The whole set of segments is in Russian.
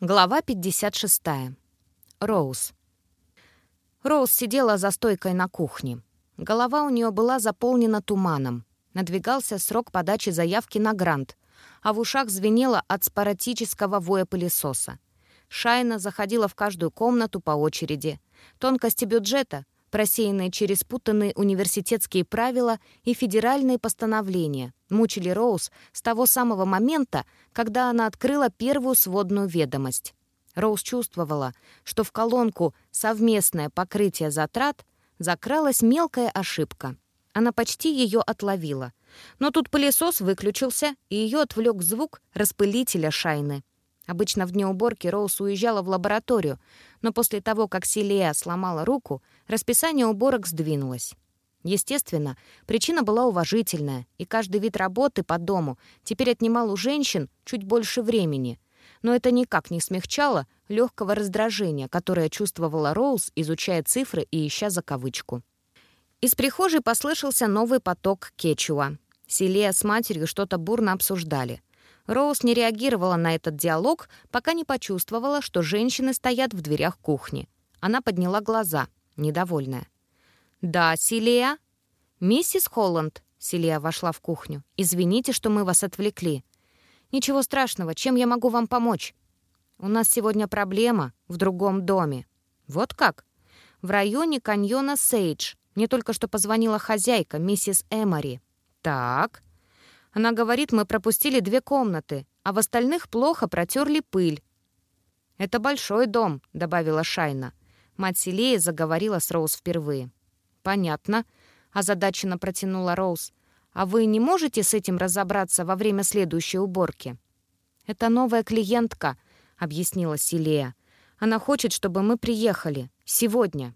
Глава 56. Роуз. Роуз сидела за стойкой на кухне. Голова у нее была заполнена туманом. Надвигался срок подачи заявки на грант, а в ушах звенело от споратического воя пылесоса. Шайна заходила в каждую комнату по очереди. Тонкости бюджета, просеянные через путанные университетские правила и федеральные постановления, мучили Роуз с того самого момента, когда она открыла первую сводную ведомость. Роуз чувствовала, что в колонку «Совместное покрытие затрат» закралась мелкая ошибка. Она почти ее отловила. Но тут пылесос выключился, и ее отвлек звук распылителя шайны. Обычно в дне уборки Роуз уезжала в лабораторию, но после того, как Силия сломала руку, расписание уборок сдвинулось. Естественно, причина была уважительная, и каждый вид работы по дому теперь отнимал у женщин чуть больше времени. Но это никак не смягчало легкого раздражения, которое чувствовала Роуз, изучая цифры и ища закавычку. Из прихожей послышался новый поток кечуа. Селия с матерью что-то бурно обсуждали. Роуз не реагировала на этот диалог, пока не почувствовала, что женщины стоят в дверях кухни. Она подняла глаза, недовольная. «Да, Силия?» «Миссис Холланд», — Силия вошла в кухню. «Извините, что мы вас отвлекли». «Ничего страшного, чем я могу вам помочь?» «У нас сегодня проблема в другом доме». «Вот как?» «В районе каньона Сейдж. Мне только что позвонила хозяйка, миссис Эмори». «Так», она говорит, мы пропустили две комнаты, а в остальных плохо протерли пыль. «Это большой дом», — добавила Шайна. Мать Селея заговорила с Роуз впервые. «Понятно», — озадаченно протянула Роуз. «А вы не можете с этим разобраться во время следующей уборки?» «Это новая клиентка», — объяснила Селея. «Она хочет, чтобы мы приехали. Сегодня».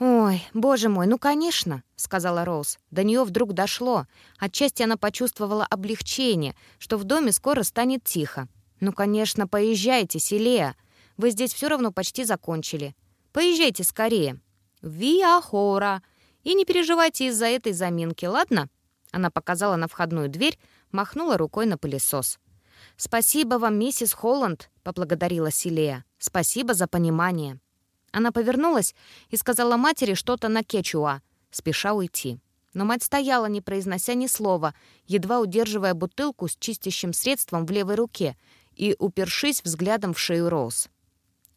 «Ой, боже мой, ну, конечно», — сказала Роуз. До нее вдруг дошло. Отчасти она почувствовала облегчение, что в доме скоро станет тихо. «Ну, конечно, поезжайте, Селея. Вы здесь все равно почти закончили. Поезжайте скорее». «Виахора!» «И не переживайте из-за этой заминки, ладно?» Она показала на входную дверь, махнула рукой на пылесос. «Спасибо вам, миссис Холланд», — поблагодарила Селея. «Спасибо за понимание». Она повернулась и сказала матери что-то на кечуа, спеша уйти. Но мать стояла, не произнося ни слова, едва удерживая бутылку с чистящим средством в левой руке и упершись взглядом в шею Роуз.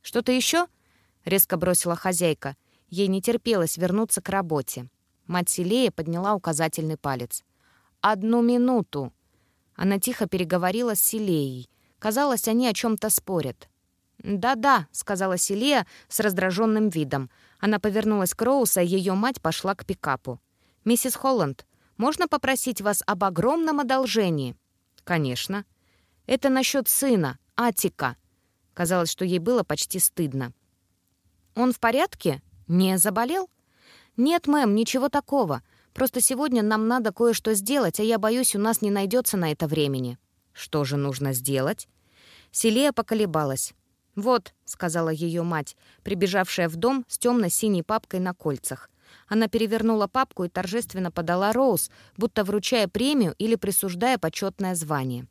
«Что-то еще?» — резко бросила хозяйка. Ей не терпелось вернуться к работе. Мать Селея подняла указательный палец. «Одну минуту!» Она тихо переговорила с Селеей. Казалось, они о чем-то спорят. «Да-да», — сказала Селия с раздраженным видом. Она повернулась к Роуз, а ее мать пошла к пикапу. «Миссис Холланд, можно попросить вас об огромном одолжении?» «Конечно». «Это насчет сына, Атика». Казалось, что ей было почти стыдно. «Он в порядке? Не заболел?» «Нет, мэм, ничего такого. Просто сегодня нам надо кое-что сделать, а я боюсь, у нас не найдется на это времени». «Что же нужно сделать?» Селия поколебалась. «Вот», — сказала ее мать, прибежавшая в дом с темно-синей папкой на кольцах. Она перевернула папку и торжественно подала Роуз, будто вручая премию или присуждая почетное звание.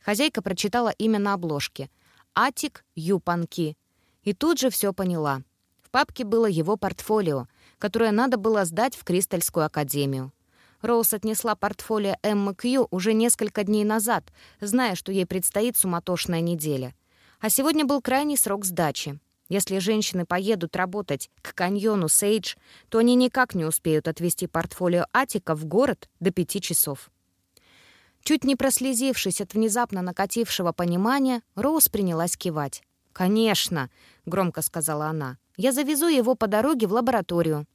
Хозяйка прочитала имя на обложке. «Атик Юпанки». И тут же все поняла. В папке было его портфолио, которое надо было сдать в Кристальскую академию. Роуз отнесла портфолио Эммы Кью уже несколько дней назад, зная, что ей предстоит суматошная неделя — а сегодня был крайний срок сдачи. Если женщины поедут работать к каньону Сейдж, то они никак не успеют отвезти портфолио Атика в город до пяти часов. Чуть не прослезившись от внезапно накатившего понимания, Роуз принялась кивать. «Конечно», — громко сказала она, — «я завезу его по дороге в лабораторию».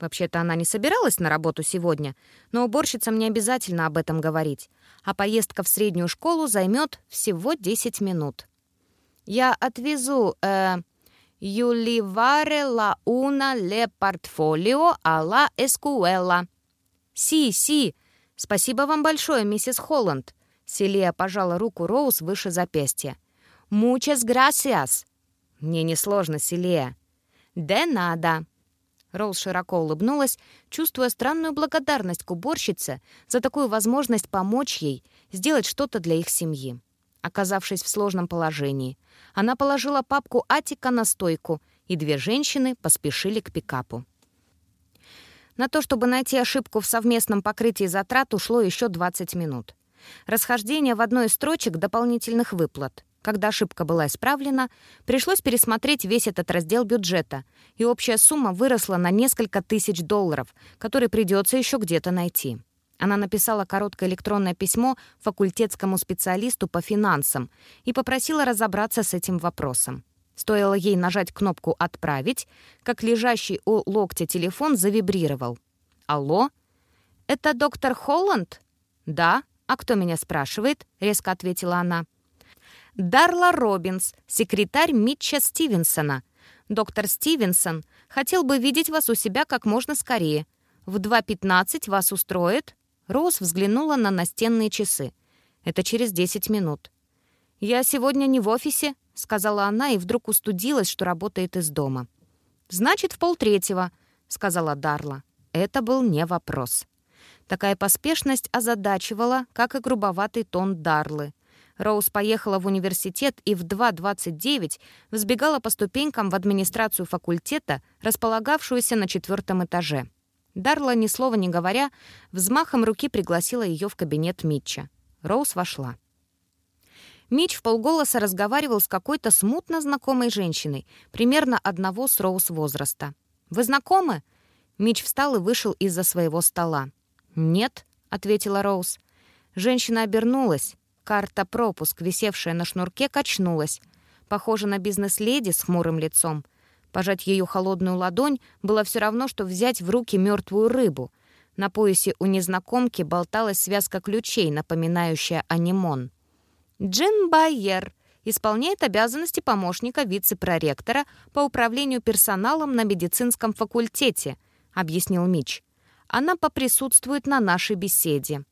Вообще-то она не собиралась на работу сегодня, но уборщицам не обязательно об этом говорить, а поездка в среднюю школу займет всего 10 минут. Я отвезу э, Юливаре ла уна ле портфолио ала эскуэла. Си, си. Спасибо вам большое, миссис Холланд. Селия пожала руку Роуз выше запястья. «Muchas gracias!» «Мне несложно, Селия». «De nada!» Роуз широко улыбнулась, чувствуя странную благодарность к уборщице за такую возможность помочь ей сделать что-то для их семьи. Оказавшись в сложном положении, она положила папку Атика на стойку, и две женщины поспешили к пикапу. На то, чтобы найти ошибку в совместном покрытии затрат, ушло еще 20 минут. Расхождение в одной из строчек дополнительных выплат. Когда ошибка была исправлена, пришлось пересмотреть весь этот раздел бюджета, и общая сумма выросла на несколько тысяч долларов, которые придется еще где-то найти. Она написала короткое электронное письмо факультетскому специалисту по финансам и попросила разобраться с этим вопросом. Стоило ей нажать кнопку «Отправить», как лежащий у локтя телефон завибрировал. «Алло? Это доктор Холланд?» «Да. А кто меня спрашивает?» — резко ответила она. «Дарла Робинс, секретарь Митча Стивенсона. Доктор Стивенсон хотел бы видеть вас у себя как можно скорее. В 2.15 вас устроит?» Роуз взглянула на настенные часы. «Это через 10 минут». «Я сегодня не в офисе», — сказала она и вдруг устудилась, что работает из дома. «Значит, в полтретьего», — сказала Дарла. Это был не вопрос. Такая поспешность озадачивала, как и грубоватый тон Дарлы. Роуз поехала в университет и в 2.29 взбегала по ступенькам в администрацию факультета, располагавшуюся на четвертом этаже. Дарла, ни слова не говоря, взмахом руки пригласила ее в кабинет Митча. Роуз вошла. Мич в полголоса разговаривал с какой-то смутно знакомой женщиной, примерно одного с Роуз возраста. «Вы знакомы?» Мич встал и вышел из-за своего стола. «Нет», — ответила Роуз. Женщина обернулась. Карта-пропуск, висевшая на шнурке, качнулась. Похожа на бизнес-леди с хмурым лицом. Пожать ее холодную ладонь было все равно, что взять в руки мертвую рыбу. На поясе у незнакомки болталась связка ключей, напоминающая анимон. Джин Байер исполняет обязанности помощника вице-проректора по управлению персоналом на медицинском факультете, объяснил Мич. Она поприсутствует на нашей беседе.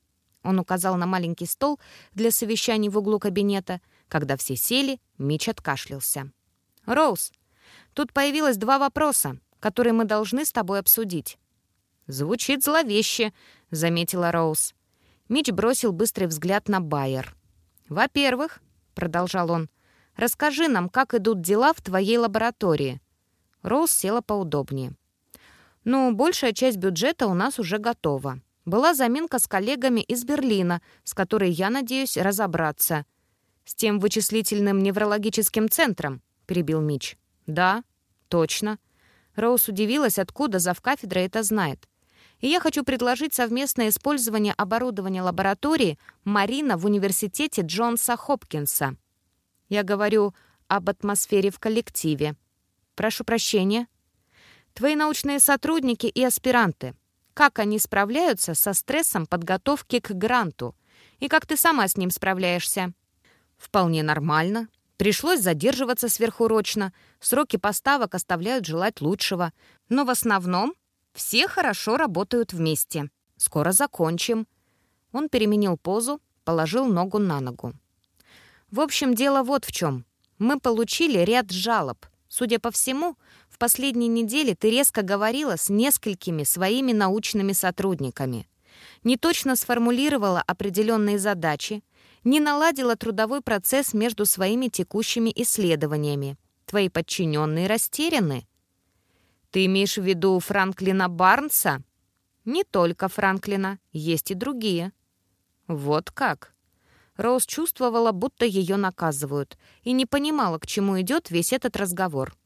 Он указал на маленький стол для совещаний в углу кабинета. Когда все сели, Мич откашлялся. «Роуз, тут появилось два вопроса, которые мы должны с тобой обсудить». «Звучит зловеще», — заметила Роуз. Мич бросил быстрый взгляд на Байер. «Во-первых», — продолжал он, — «расскажи нам, как идут дела в твоей лаборатории». Роуз села поудобнее. «Ну, большая часть бюджета у нас уже готова. Была заминка с коллегами из Берлина, с которой я надеюсь разобраться». «С тем вычислительным неврологическим центром», — перебил Мич. «Да, точно». Роуз удивилась, откуда завкафедра это знает и я хочу предложить совместное использование оборудования лаборатории Марина в университете Джонса Хопкинса. Я говорю об атмосфере в коллективе. Прошу прощения. Твои научные сотрудники и аспиранты. Как они справляются со стрессом подготовки к гранту? И как ты сама с ним справляешься? Вполне нормально. Пришлось задерживаться сверхурочно. Сроки поставок оставляют желать лучшего. Но в основном все хорошо работают вместе. Скоро закончим». Он переменил позу, положил ногу на ногу. «В общем, дело вот в чем. Мы получили ряд жалоб. Судя по всему, в последние недели ты резко говорила с несколькими своими научными сотрудниками. Не точно сформулировала определенные задачи, не наладила трудовой процесс между своими текущими исследованиями. Твои подчиненные растеряны. Ты имеешь в виду Франклина Барнса? Не только Франклина, есть и другие. Вот как. Роуз чувствовала, будто ее наказывают, и не понимала, к чему идет весь этот разговор.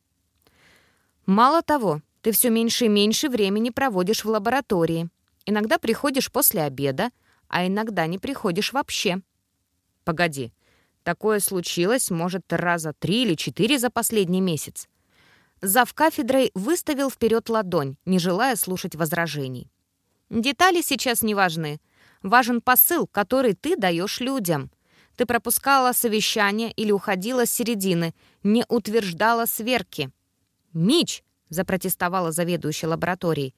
Мало того, ты все меньше и меньше времени проводишь в лаборатории. Иногда приходишь после обеда, а иногда не приходишь вообще. Погоди, такое случилось, может, раза три или четыре за последний месяц. Зав кафедрой выставил вперед ладонь, не желая слушать возражений. «Детали сейчас не важны. Важен посыл, который ты даешь людям. Ты пропускала совещание или уходила с середины, не утверждала сверки». «Мич!» — запротестовала заведующая лабораторией.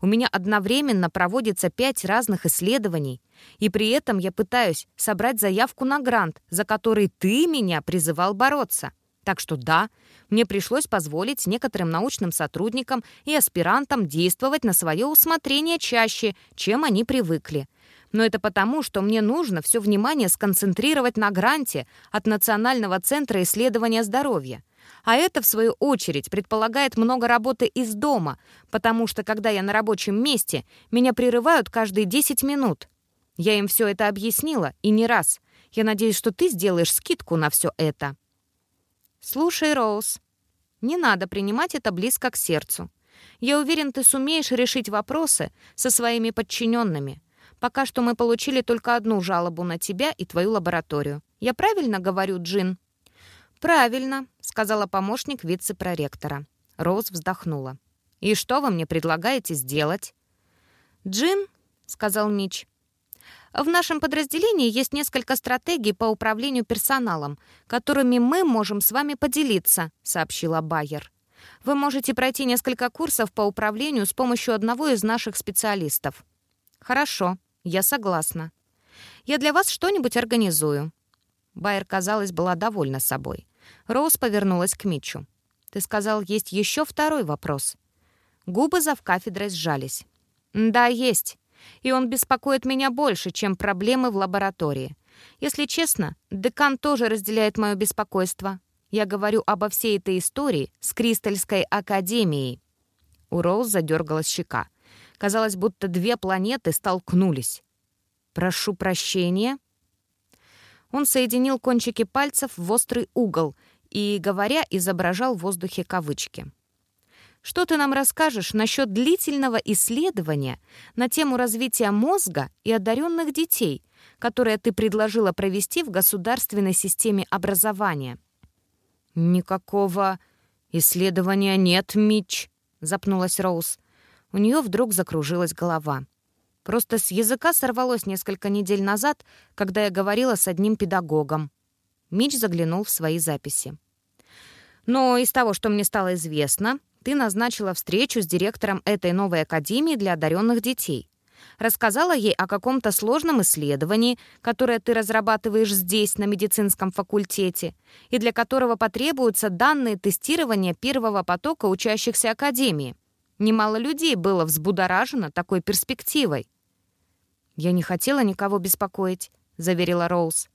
«У меня одновременно проводится пять разных исследований, и при этом я пытаюсь собрать заявку на грант, за который ты меня призывал бороться. Так что да, мне пришлось позволить некоторым научным сотрудникам и аспирантам действовать на свое усмотрение чаще, чем они привыкли. Но это потому, что мне нужно все внимание сконцентрировать на гранте от Национального центра исследования здоровья. А это, в свою очередь, предполагает много работы из дома, потому что, когда я на рабочем месте, меня прерывают каждые 10 минут. Я им все это объяснила, и не раз. Я надеюсь, что ты сделаешь скидку на все это. «Слушай, Роуз, не надо принимать это близко к сердцу. Я уверен, ты сумеешь решить вопросы со своими подчиненными. Пока что мы получили только одну жалобу на тебя и твою лабораторию. Я правильно говорю, Джин?» «Правильно», — сказала помощник вице-проректора. Роуз вздохнула. «И что вы мне предлагаете сделать?» «Джин», — сказал Мич, в нашем подразделении есть несколько стратегий по управлению персоналом, которыми мы можем с вами поделиться», — сообщила Байер. «Вы можете пройти несколько курсов по управлению с помощью одного из наших специалистов». «Хорошо, я согласна. Я для вас что-нибудь организую». Байер, казалось, была довольна собой. Роуз повернулась к Митчу. «Ты сказал, есть еще второй вопрос». Губы завкафедрой сжались. «Да, есть и он беспокоит меня больше, чем проблемы в лаборатории. Если честно, декан тоже разделяет мое беспокойство. Я говорю обо всей этой истории с Кристальской академией». У Роуз задергалась щека. Казалось, будто две планеты столкнулись. «Прошу прощения». Он соединил кончики пальцев в острый угол и, говоря, изображал в воздухе кавычки. Что ты нам расскажешь насчет длительного исследования на тему развития мозга и одаренных детей, которое ты предложила провести в государственной системе образования?» «Никакого исследования нет, Митч», — запнулась Роуз. У нее вдруг закружилась голова. Просто с языка сорвалось несколько недель назад, когда я говорила с одним педагогом. Митч заглянул в свои записи. «Но из того, что мне стало известно, ты назначила встречу с директором этой новой академии для одаренных детей. Рассказала ей о каком-то сложном исследовании, которое ты разрабатываешь здесь, на медицинском факультете, и для которого потребуются данные тестирования первого потока учащихся академии. Немало людей было взбудоражено такой перспективой. «Я не хотела никого беспокоить», — заверила Роуз.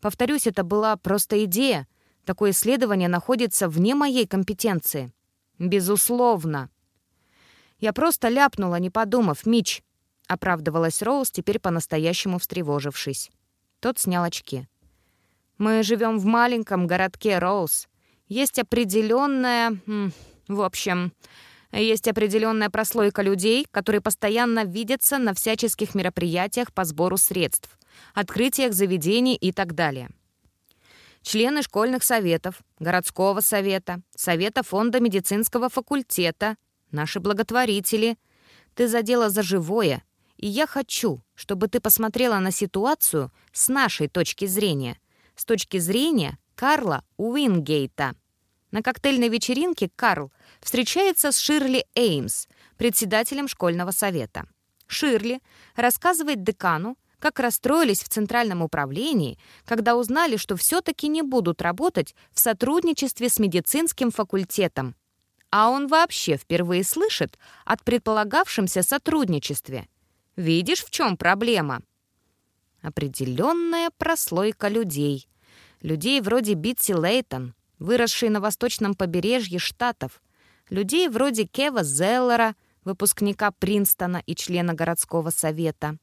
«Повторюсь, это была просто идея. Такое исследование находится вне моей компетенции». «Безусловно». «Я просто ляпнула, не подумав, Мич», — оправдывалась Роуз, теперь по-настоящему встревожившись. Тот снял очки. «Мы живем в маленьком городке Роуз. Есть определенная... В общем, есть определенная прослойка людей, которые постоянно видятся на всяческих мероприятиях по сбору средств, открытиях заведений и так далее члены школьных советов, городского совета, совета фонда медицинского факультета, наши благотворители. Ты задела за живое, и я хочу, чтобы ты посмотрела на ситуацию с нашей точки зрения, с точки зрения Карла Уингейта. На коктейльной вечеринке Карл встречается с Ширли Эймс, председателем школьного совета. Ширли рассказывает декану, как расстроились в Центральном управлении, когда узнали, что все-таки не будут работать в сотрудничестве с медицинским факультетом. А он вообще впервые слышит от предполагавшемся сотрудничестве. Видишь, в чем проблема? Определенная прослойка людей. Людей вроде Битси Лейтон, выросшей на восточном побережье Штатов. Людей вроде Кева Зеллера, выпускника Принстона и члена городского совета.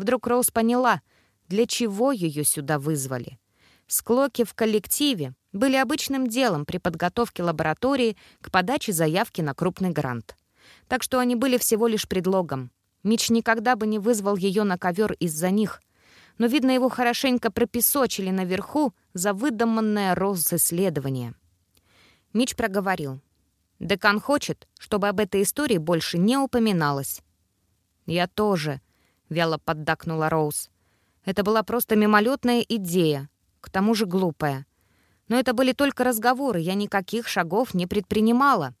Вдруг Роуз поняла, для чего ее сюда вызвали. Склоки в коллективе были обычным делом при подготовке лаборатории к подаче заявки на крупный грант. Так что они были всего лишь предлогом. Мич никогда бы не вызвал ее на ковер из-за них. Но, видно, его хорошенько пропесочили наверху за выдуманное Роуз исследование. Мич проговорил. «Декан хочет, чтобы об этой истории больше не упоминалось». «Я тоже», вяло поддакнула Роуз. Это была просто мимолетная идея, к тому же глупая. Но это были только разговоры, я никаких шагов не предпринимала.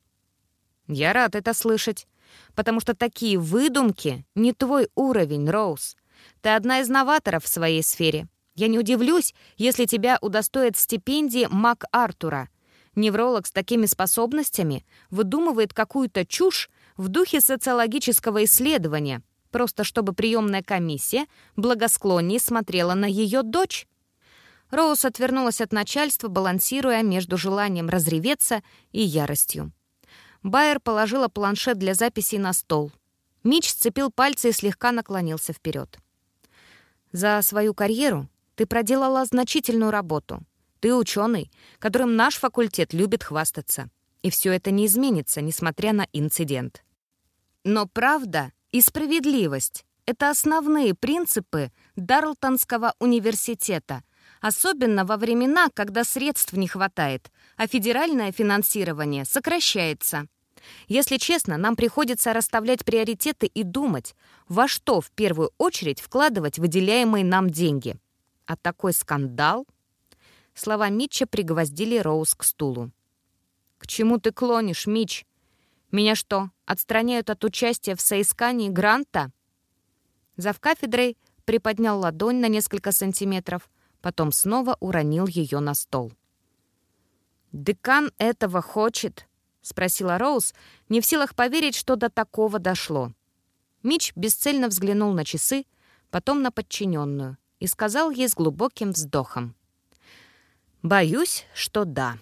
Я рад это слышать, потому что такие выдумки не твой уровень, Роуз. Ты одна из новаторов в своей сфере. Я не удивлюсь, если тебя удостоят стипендии МакАртура. Невролог с такими способностями выдумывает какую-то чушь в духе социологического исследования, просто чтобы приемная комиссия благосклоннее смотрела на ее дочь. Роуз отвернулась от начальства, балансируя между желанием разреветься и яростью. Байер положила планшет для записей на стол. Мич сцепил пальцы и слегка наклонился вперед. «За свою карьеру ты проделала значительную работу. Ты ученый, которым наш факультет любит хвастаться. И все это не изменится, несмотря на инцидент. Но правда и справедливость — это основные принципы Дарлтонского университета, особенно во времена, когда средств не хватает, а федеральное финансирование сокращается. Если честно, нам приходится расставлять приоритеты и думать, во что в первую очередь вкладывать выделяемые нам деньги. А такой скандал — Слова Митча пригвоздили Роуз к стулу. «К чему ты клонишь, Митч? Меня что, отстраняют от участия в соискании гранта?» Завкафедрой приподнял ладонь на несколько сантиметров, потом снова уронил ее на стол. «Декан этого хочет?» — спросила Роуз, не в силах поверить, что до такого дошло. Мич бесцельно взглянул на часы, потом на подчиненную и сказал ей с глубоким вздохом. Боюсь, что да.